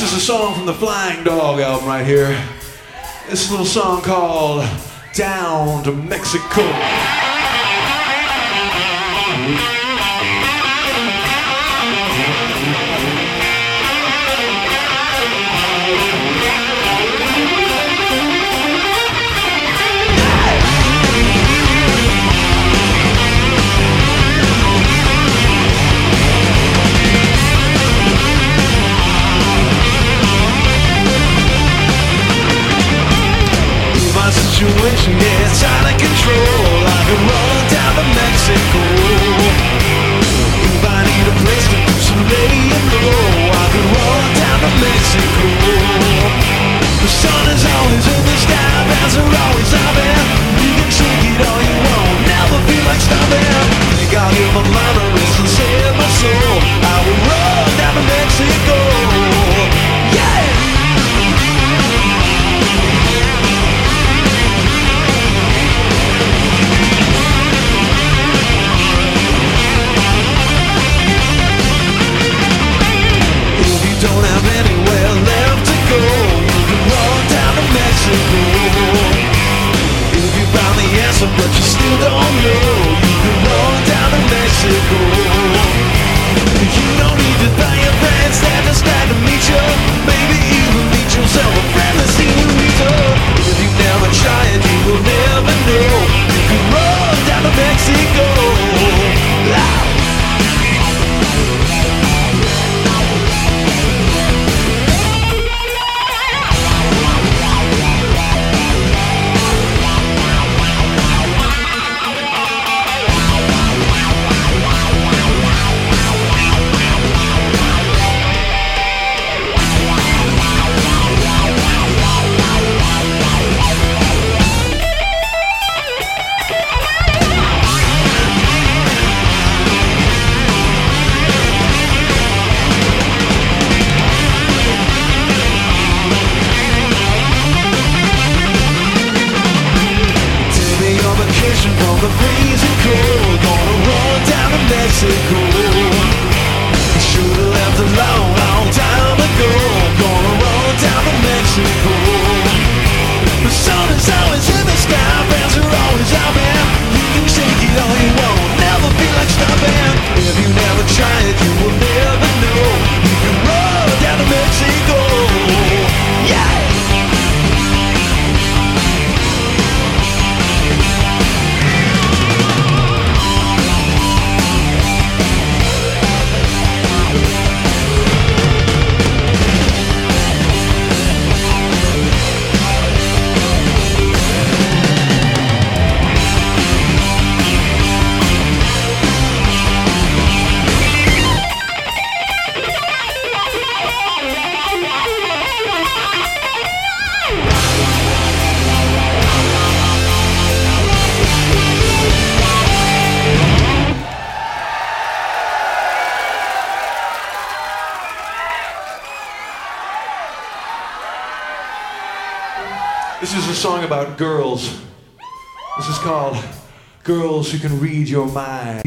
This is a song from the Flying Dog album right here. This little song called Down to Mexico. But you still don't the. This is a song about girls. This is called Girls Who Can Read Your Mind.